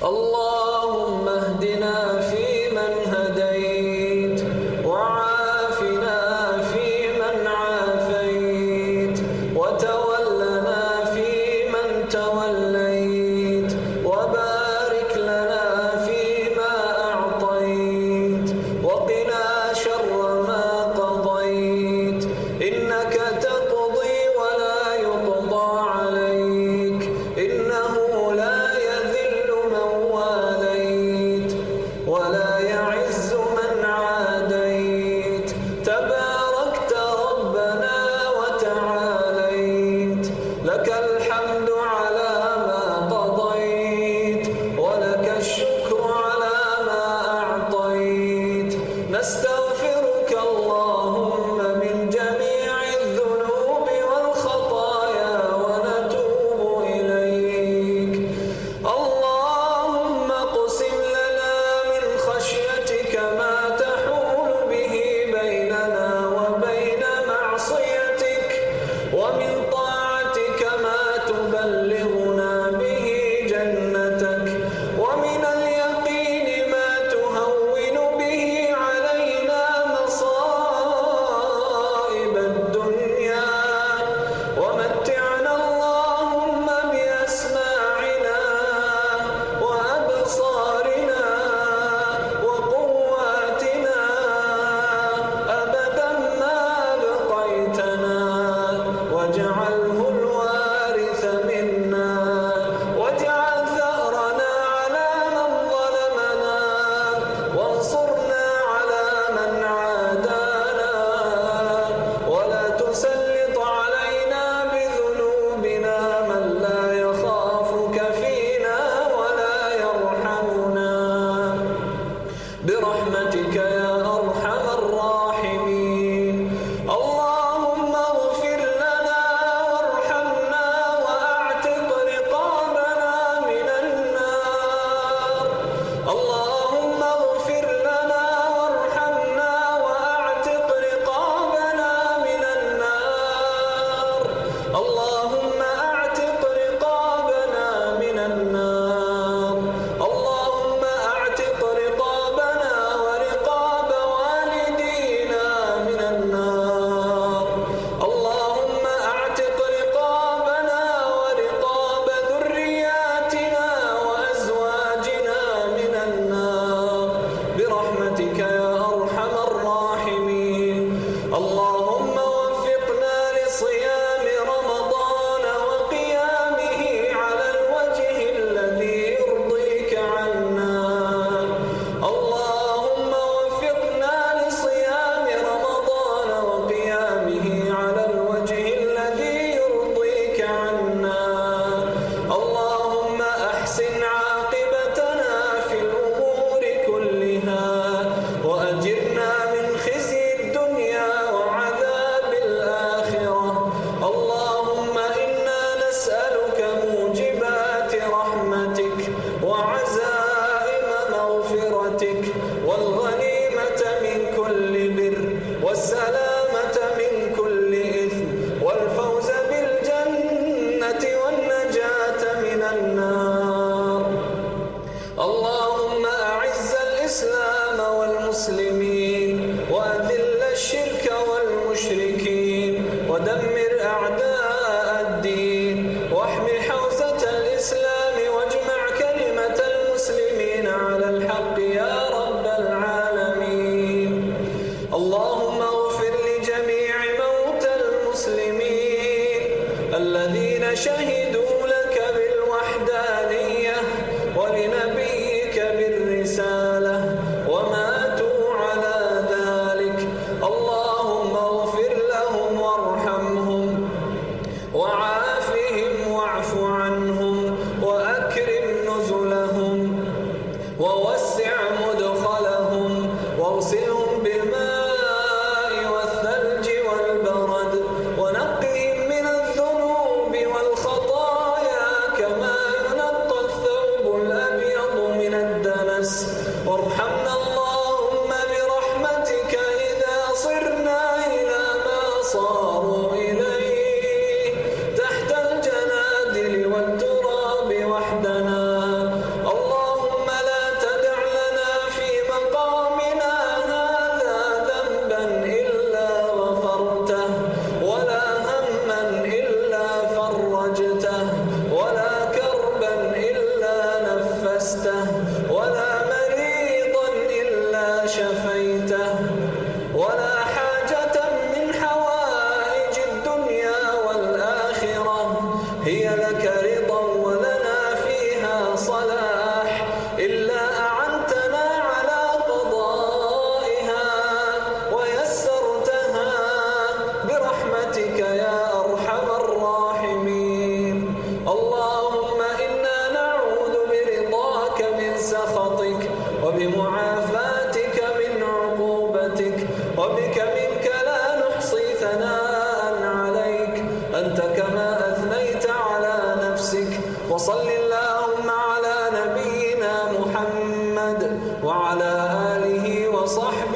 Allah المشركين ودمر أعداء لك وعلى آله وصحبه